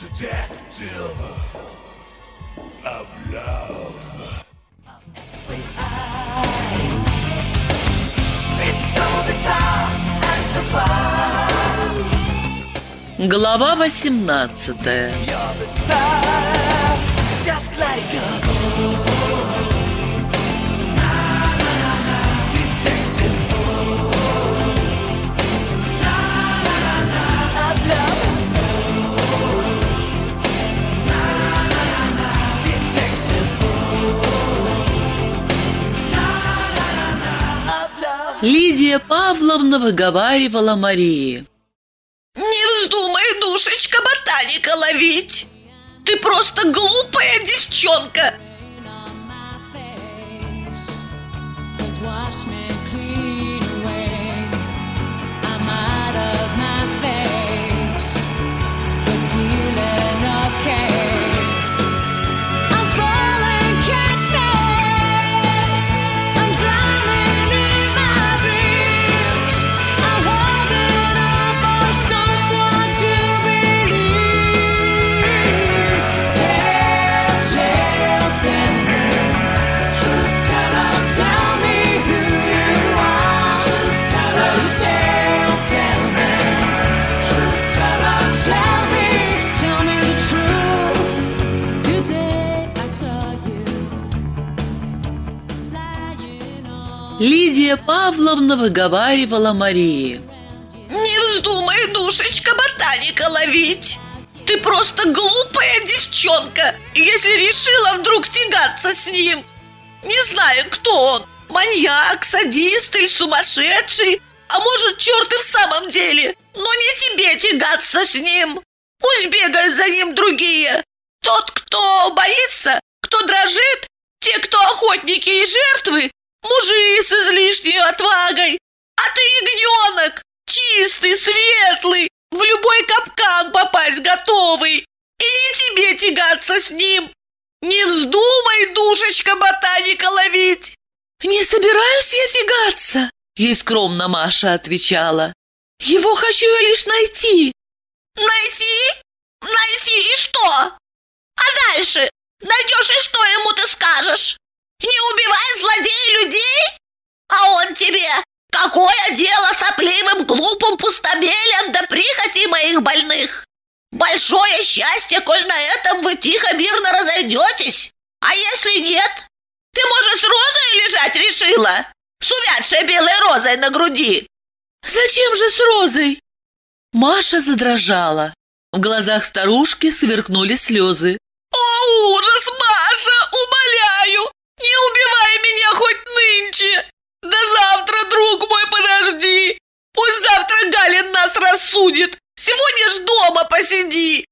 Detective of love. Глава 18 Лидия Павловна выговаривала Марии. Не вздумай, душечка, ботаника ловить. Ты просто глупая девчонка. Павловна выговаривала Марии. Не вздумай, душечка, ботаника ловить. Ты просто глупая девчонка, если решила вдруг тягаться с ним. Не знаю, кто он. Маньяк, садист или сумасшедший. А может, черт и в самом деле. Но не тебе тягаться с ним. Пусть бегают за ним другие. Тот, кто боится, кто дрожит, те, кто охотники и жертвы, мужи с излишней отвагой. А ты ягненок, чистый, светлый, в любой капкан попасть готовый. И не тебе тягаться с ним. Не вздумай, душечка, ботаника ловить. «Не собираюсь я тягаться», — ей скромно Маша отвечала. «Его хочу я лишь найти». Найти? Найти и что? А дальше? Найдешь и что ему ты скажешь? Не убивай злодея людей? А он тебе? Какое дело сопливым, глупым пустобелям до прихоти моих больных? Большое счастье, коль на этом вы тихо, мирно разойдетесь. А если нет? Ты, может, с розой лежать решила? С увядшей белой розой на груди. «Зачем же с Розой?» Маша задрожала. В глазах старушки сверкнули слезы. О, ужас, Маша, умоляю, не убивай меня хоть нынче. До завтра, друг мой, подожди. Пусть завтра Галин нас рассудит. Сегодня ж дома посиди.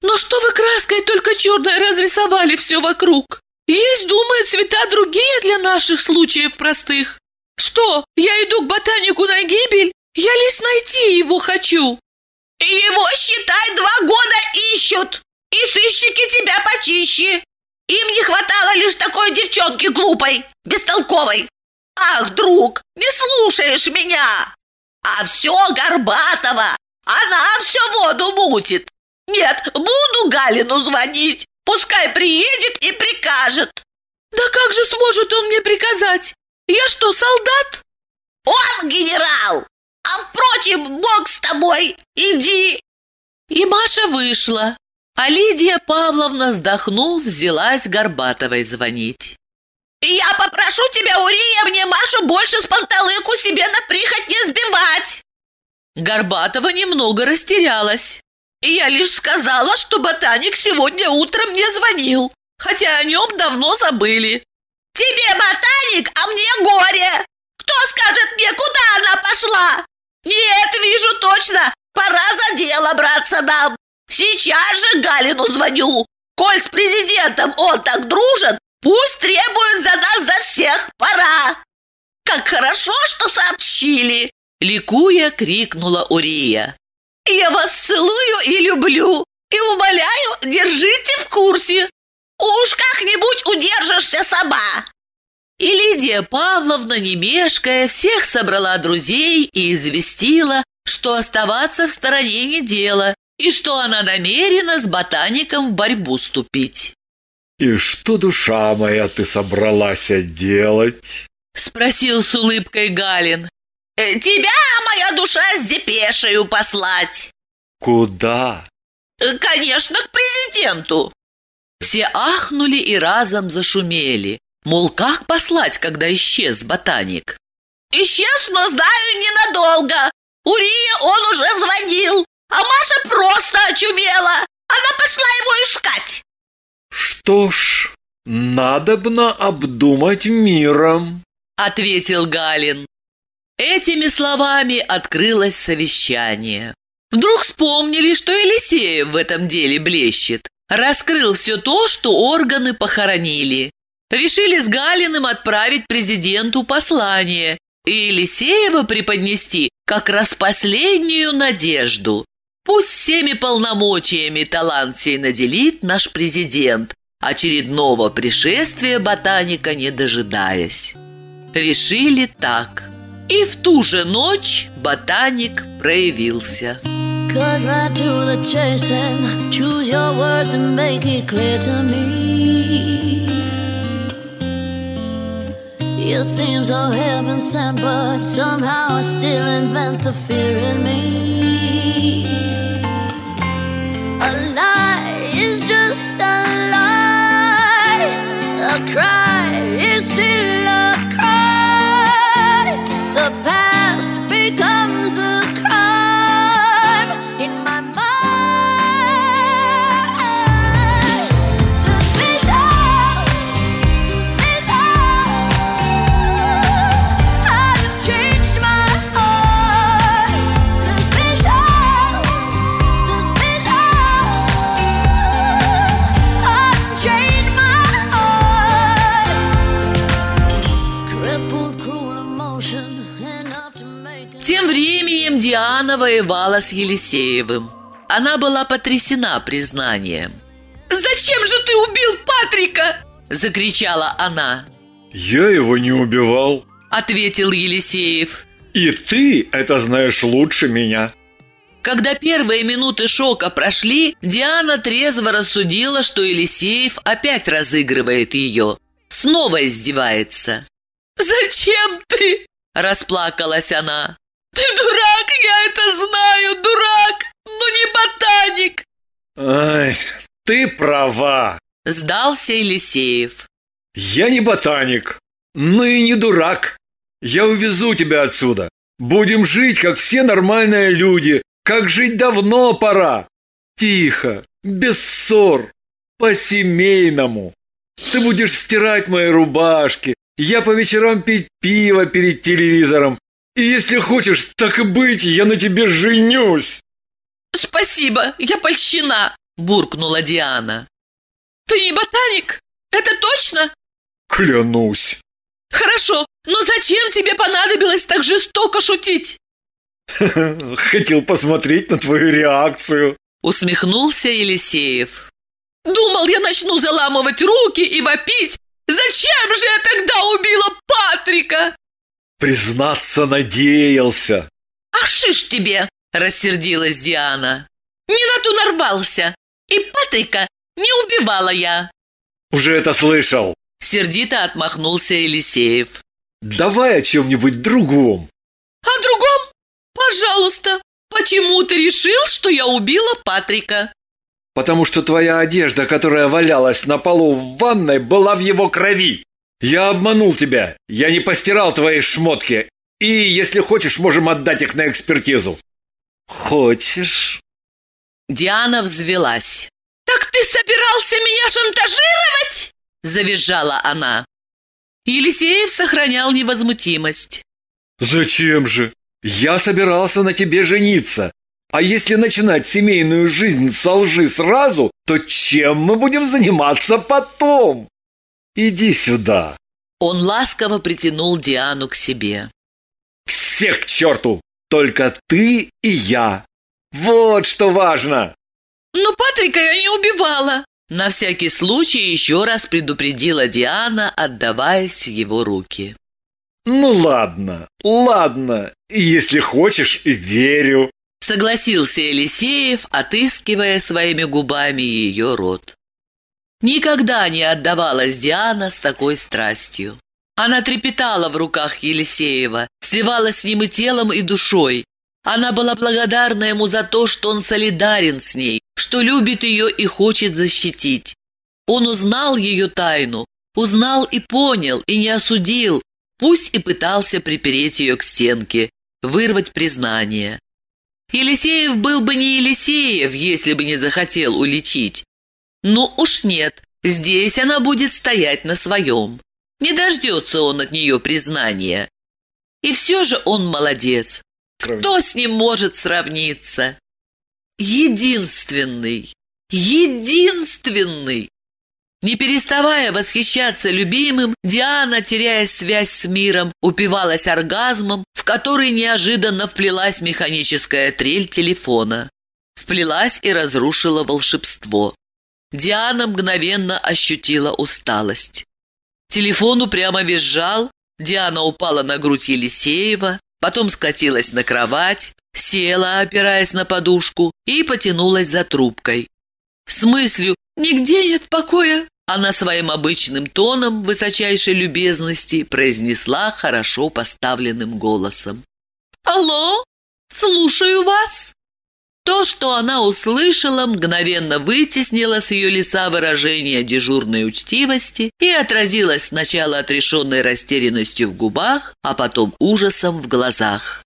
«Но что вы краской только черной разрисовали все вокруг? Есть, думаю, цвета другие для наших случаев простых. Что, я иду к ботанику на гибель? Я лишь найти его хочу». Его, считай, два года ищут. И сыщики тебя почище. Им не хватало лишь такой девчонки глупой, бестолковой. Ах, друг, не слушаешь меня. А все Горбатова. Она все воду мутит. Нет, буду Галину звонить. Пускай приедет и прикажет. «Да как же сможет он мне приказать? Я что, солдат?» Он генерал. А впрочем, Бог с тобой. Иди. И Маша вышла, а Лидия Павловна, вздохнув, взялась Горбатовой звонить. Я попрошу тебя, Урия, мне Машу больше с панталыку себе на прихоть не сбивать. Горбатова немного растерялась. Я лишь сказала, что ботаник сегодня утром мне звонил, хотя о нем давно забыли. Тебе ботаник, а мне горе. Кто скажет мне, куда она пошла? Нет, вижу точно, пора за дело браться нам. Сейчас же Галину звоню. Коль с президентом он так дружен, пусть требует за нас за всех, пора. Как хорошо, что сообщили. Ликуя, крикнула Урия. Я вас целую и люблю. И умоляю, держите в курсе. Уж как-нибудь удержишься сама. И Лидия Павловна, не мешкая, всех собрала друзей и известила, что оставаться в стороне не дело, и что она намерена с ботаником в борьбу ступить. И что, душа моя, ты собралась делать? Спросил с улыбкой Галин. Э, Тебя, моя душа, с депешею послать. Куда? Э, Конечно, к президенту. Все ахнули и разом зашумели. Мол, как послать, когда исчез ботаник? Исчез, но знаю ненадолго. Урия он уже звонил, а Маша просто очумела. Она пошла его искать. Что ж, надобно обдумать миром. Ответил Галин. Этими словами открылось совещание. Вдруг вспомнили, что Елисеев в этом деле блещет. Раскрыл все то, что органы похоронили. Решили с Галиным отправить президенту послание и Елисеева преподнести как раз последнюю надежду. Пусть всеми полномочиями талант сей наделит наш президент, очередного пришествия ботаника не дожидаясь. Решили так. И в ту же ночь ботаник проявился. You seem so heaven sent, but somehow I still invent the fear in me. Just a lie. A cry is still воевала с Елисеевым. Она была потрясена признанием. Зачем же ты убил Патрика? Закричала она. Я его не убивал. Ответил Елисеев. И ты это знаешь лучше меня. Когда первые минуты шока прошли, Диана трезво рассудила, что Елисеев опять разыгрывает ее. Снова издевается. Зачем ты? Расплакалась она. Ты дурак, я это знаю, дурак, но не ботаник. Ай, ты права. Сдался Елисеев. Я не ботаник, но и не дурак. Я увезу тебя отсюда. Будем жить, как все нормальные люди, как жить давно пора. Тихо, без ссор, по-семейному. Ты будешь стирать мои рубашки, я по вечерам пить пиво перед телевизором. И если хочешь, так и быть, я на тебе женюсь. Спасибо, я польщена. Буркнула Диана. Ты не ботаник? Это точно? Клянусь. Хорошо, но зачем тебе понадобилось так жестоко шутить? Хотел посмотреть на твою реакцию. Усмехнулся Елисеев. Думал, я начну заламывать руки и вопить. Зачем же я тогда убила Патрика? Признаться надеялся. Ах, шиш тебе! Рассердилась Диана. Не на ту нарвался. И Патрика не убивала я. Уже это слышал. Сердито отмахнулся Елисеев. Давай о чем-нибудь другом. О другом? Пожалуйста. Почему ты решил, что я убила Патрика? Потому что твоя одежда, которая валялась на полу в ванной, была в его крови. Я обманул тебя. Я не постирал твои шмотки. И, если хочешь, можем отдать их на экспертизу. Хочешь? Диана взвелась. Так ты собирался меня шантажировать? Завизжала она. Елисеев сохранял невозмутимость. Зачем же? Я собирался на тебе жениться. А если начинать семейную жизнь со лжи сразу, то чем мы будем заниматься потом? Иди сюда. Он ласково притянул Диану к себе. Все к черту! Только ты и я. Вот что важно. Но Патрика я не убивала. На всякий случай еще раз предупредила Диана, отдаваясь в его руки. Ну ладно, ладно. Если хочешь, верю. Согласился Елисеев, отыскивая своими губами ее рот. Никогда не отдавалась Диана с такой страстью. Она трепетала в руках Елисеева, сливалась с ним и телом, и душой. Она была благодарна ему за то, что он солидарен с ней, что любит ее и хочет защитить. Он узнал ее тайну, узнал и понял, и не осудил, пусть и пытался припереть ее к стенке, вырвать признание. Елисеев был бы не Елисеев, если бы не захотел уличить. Ну уж нет, здесь она будет стоять на своем. Не дождется он от нее признания. И все же он молодец. Кто с ним может сравниться? Единственный, единственный. Не переставая восхищаться любимым, Диана, теряя связь с миром, упивалась оргазмом, в который неожиданно вплелась механическая трель телефона. Вплелась и разрушила волшебство. Диана мгновенно ощутила усталость. Телефон упрямо визжал, Диана упала на грудь Елисеева, потом скатилась на кровать, села, опираясь на подушку, и потянулась за трубкой. С мыслью «Нигде нет покоя!» она своим обычным тоном высочайшей любезности произнесла хорошо поставленным голосом. «Алло, слушаю вас!» То, что она услышала, мгновенно вытеснило с ее лица выражение дежурной учтивости и отразилось сначала отрешенной растерянностью в губах, а потом ужасом в глазах.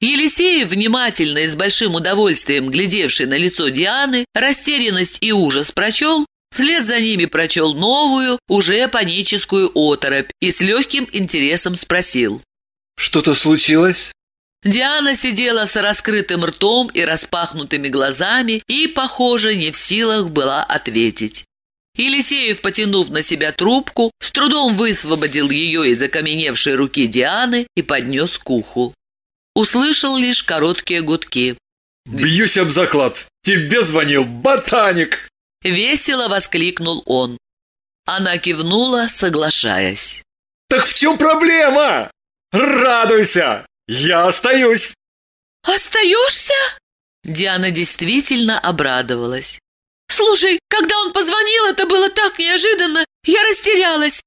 Елисеев, внимательно и с большим удовольствием глядевший на лицо Дианы, растерянность и ужас прочел, вслед за ними прочел новую, уже паническую оторопь и с легким интересом спросил. Что-то случилось? Диана сидела с раскрытым ртом и распахнутыми глазами и, похоже, не в силах была ответить. Елисеев, потянув на себя трубку, с трудом высвободил ее из окаменевшей руки Дианы и поднес к уху. Услышал лишь короткие гудки. Бьюсь об заклад. Тебе звонил ботаник. Весело воскликнул он. Она кивнула, соглашаясь. Так в чем проблема? Радуйся! Я остаюсь. «Остаешься?» Диана действительно обрадовалась. «Слушай, когда он позвонил, это было так неожиданно, я растерялась.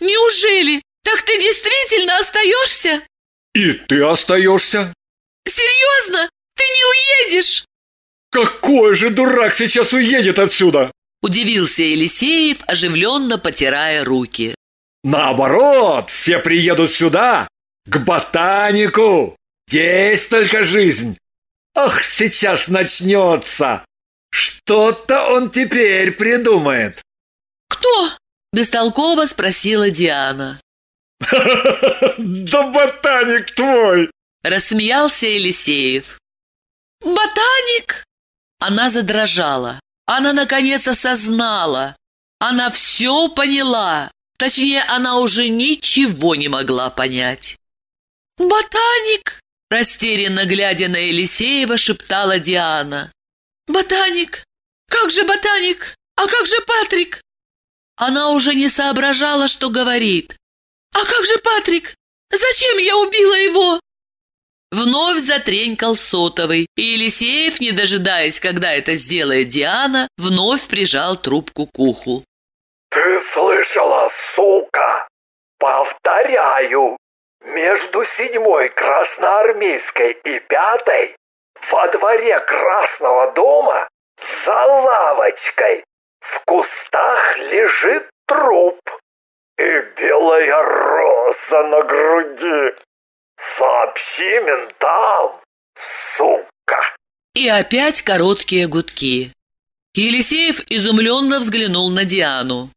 Неужели? Так ты действительно остаешься? И ты остаешься. Серьезно? Ты не уедешь?» Какой же дурак сейчас уедет отсюда? Удивился Елисеев, оживленно потирая руки. Наоборот, все приедут сюда, к ботанику. Здесь только жизнь. Ох, сейчас начнется. Что-то он теперь придумает. «Кто?» – бестолково спросила Диана. Да ботаник твой! Рассмеялся Елисеев. «Ботаник?» Она задрожала. Она, наконец, осознала. Она все поняла. Точнее, она уже ничего не могла понять. «Ботаник!» Растерянно глядя на Елисеева, шептала Диана. «Ботаник! Как же ботаник? А как же Патрик?» Она уже не соображала, что говорит. «А как же Патрик? Зачем я убила его?» Вновь затренькал сотовый, и Елисеев, не дожидаясь, когда это сделает Диана, вновь прижал трубку к уху. Ты слышала, сука? Повторяю, между седьмой красноармейской и пятой во дворе Красного дома за лавочкой в кустах лежит труп и белая роза на груди. Сообщи ментам, сука. И опять короткие гудки. Елисеев изумленно взглянул на Диану.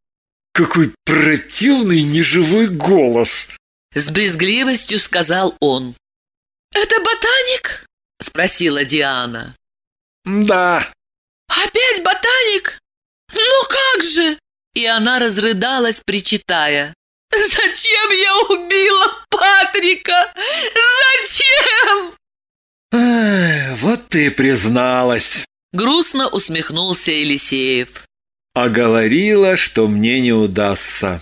Какой противный неживой голос. С брезгливостью сказал он. «Это ботаник?» – спросила Диана. Да, «Опять ботаник? Ну как же?» И она разрыдалась, причитая. «Зачем я убила Патрика? Зачем?» Эх, вот ты и призналась. Грустно усмехнулся Елисеев. А говорила, что мне не удастся.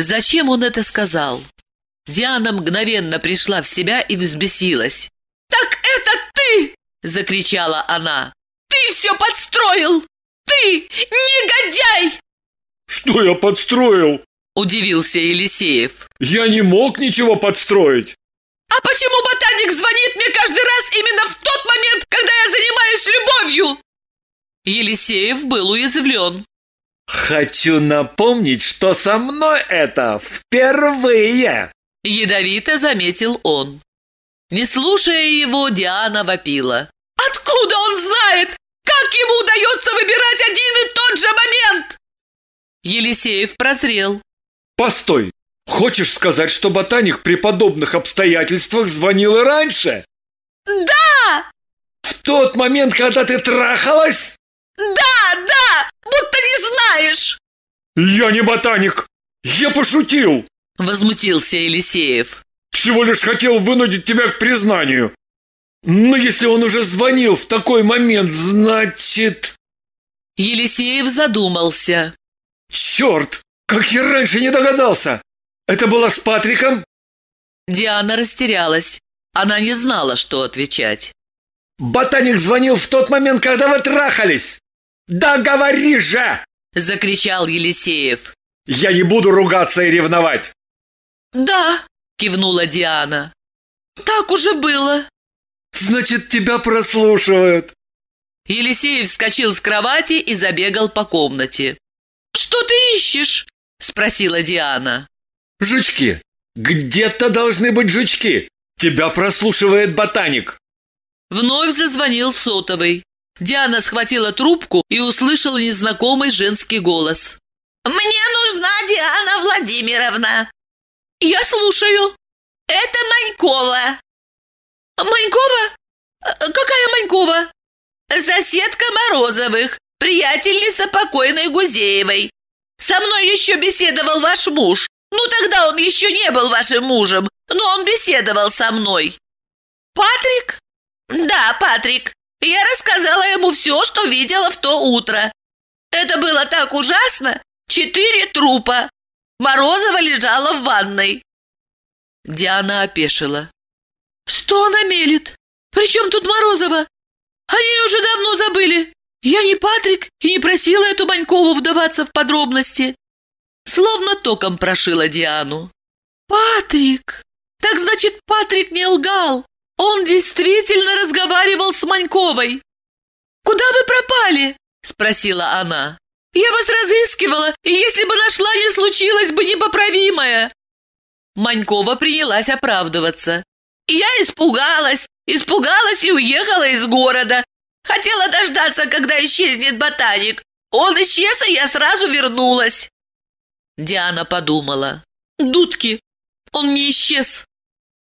Зачем он это сказал? Диана мгновенно пришла в себя и взбесилась. «Так это ты – закричала она. «Ты все подстроил! Ты негодяй!» Что я подстроил? – удивился Елисеев. Я не мог ничего подстроить. «А почему ботаник звонит мне каждый раз именно в тот момент, когда я занимаюсь любовью?» Елисеев был уязвлен. Хочу напомнить, что со мной это впервые. Ядовито заметил он. Не слушая его, Диана вопила. «Откуда он знает? Как ему удается выбирать один и тот же момент?» Елисеев прозрел. Постой. Хочешь сказать, что ботаник при подобных обстоятельствах звонил и раньше? «Да! В тот момент, когда ты трахалась? Да, да! Будто не знаешь!» Я не ботаник. Я пошутил. Возмутился Елисеев. Всего лишь хотел вынудить тебя к признанию. Но если он уже звонил в такой момент, значит... Елисеев задумался. Черт! Как я раньше не догадался! Это было с Патриком? Диана растерялась. Она не знала, что отвечать. Ботаник звонил в тот момент, когда вы трахались! Да говори же! Закричал Елисеев. Я не буду ругаться и ревновать! «Да!» – кивнула Диана. «Так уже было!» Значит, тебя прослушивают. Елисеев вскочил с кровати и забегал по комнате. «Что ты ищешь?» – спросила Диана. Жучки! Где-то должны быть жучки! Тебя прослушивает ботаник! Вновь зазвонил сотовый. Диана схватила трубку и услышала незнакомый женский голос. Мне нужна Диана Владимировна. «Я слушаю». Это Манькова. «Манькова? Какая Манькова?» Соседка Морозовых, приятельница покойной Гузеевой. Со мной еще беседовал ваш муж. Ну, тогда он еще не был вашим мужем, но он беседовал со мной. «Патрик?» Да, Патрик. Я рассказала ему все, что видела в то утро. Это было так ужасно. Четыре трупа. Морозова лежала в ванной. Диана опешила. «Что она мелет? Причем тут Морозова? Они уже давно забыли. Я не Патрик и не просила эту Манькову вдаваться в подробности». Словно током прошила Диану. «Патрик! Так значит, Патрик не лгал. Он действительно разговаривал с Маньковой. Куда вы пропали?» – спросила она. «Я вас разыскивала, и если бы нашла, не случилось бы непоправимое». Манькова принялась оправдываться. Я испугалась, испугалась и уехала из города. Хотела дождаться, когда исчезнет ботаник. Он исчез, и я сразу вернулась. Диана подумала. «Дудки, он не исчез.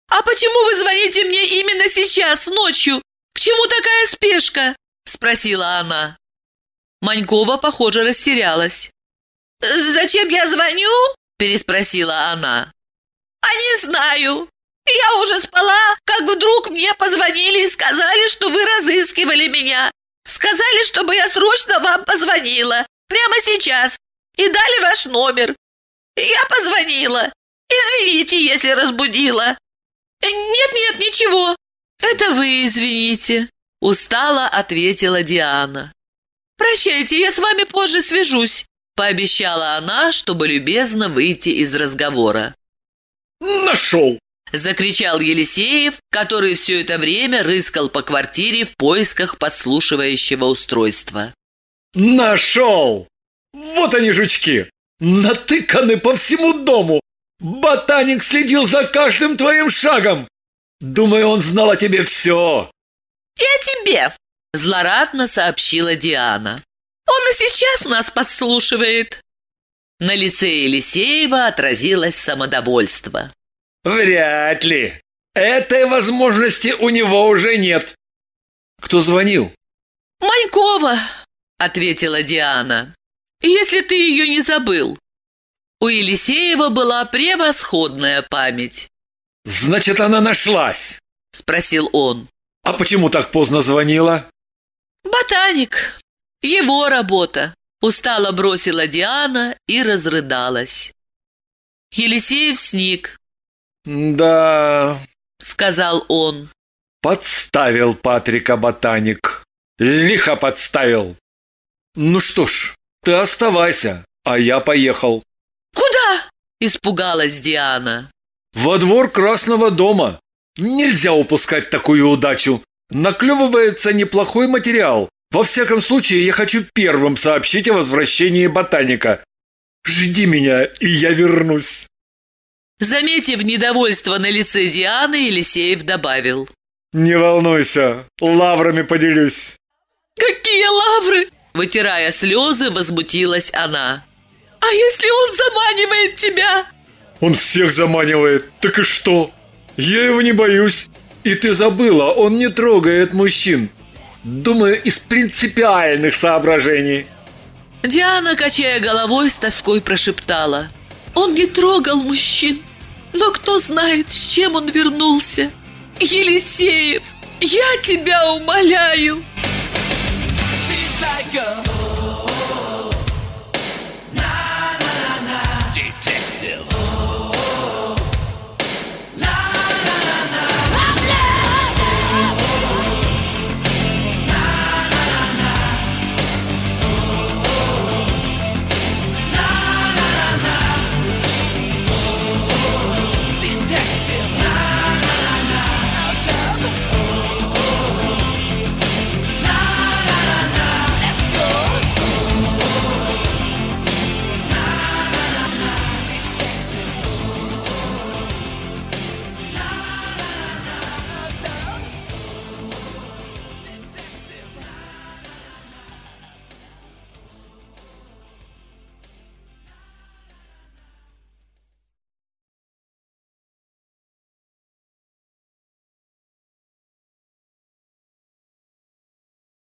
А почему вы звоните мне именно сейчас, ночью? К чему такая спешка?» Спросила она. Манькова, похоже, растерялась. «Зачем я звоню?» Переспросила она. «А не знаю. Я уже спала, как вдруг мне позвонили и сказали, что вы разыскивали меня. Сказали, чтобы я срочно вам позвонила. Прямо сейчас. И дали ваш номер. Я позвонила. Извините, если разбудила. «Нет-нет, ничего. Это вы извините», – устало ответила Диана. «Прощайте, я с вами позже свяжусь», – пообещала она, чтобы любезно выйти из разговора. Нашел! Закричал Елисеев, который все это время рыскал по квартире в поисках подслушивающего устройства. Нашел! Вот они, жучки! Натыканы по всему дому! Ботаник следил за каждым твоим шагом! Думаю, он знал о тебе все! И о тебе. Злорадно сообщила Диана. Он и сейчас нас подслушивает. На лице Елисеева отразилось самодовольство. Вряд ли. Этой возможности у него уже нет. Кто звонил? «Манькова», — ответила Диана. «Если ты ее не забыл». У Елисеева была превосходная память. Значит, она нашлась. Спросил он. А почему так поздно звонила? «Ботаник. Его работа», — устало бросила Диана и разрыдалась. Елисеев сник, Да, сказал он. Подставил Патрика ботаник. Лихо подставил. Ну что ж, ты оставайся, а я поехал. Куда? Испугалась Диана. Во двор Красного дома. Нельзя упускать такую удачу. Наклевывается неплохой материал. Во всяком случае, я хочу первым сообщить о возвращении ботаника. Жди меня, и я вернусь. Заметив недовольство на лице Дианы, Елисеев добавил. Не волнуйся, лаврами поделюсь. Какие лавры? Вытирая слезы, возмутилась она. А если он заманивает тебя? Он всех заманивает. Так и что? Я его не боюсь. И ты забыла, он не трогает мужчин. Думаю, из принципиальных соображений. Диана, качая головой, с тоской прошептала. Он не трогал мужчин. Но кто знает, с чем он вернулся. Елисеев, я тебя умоляю. She's like a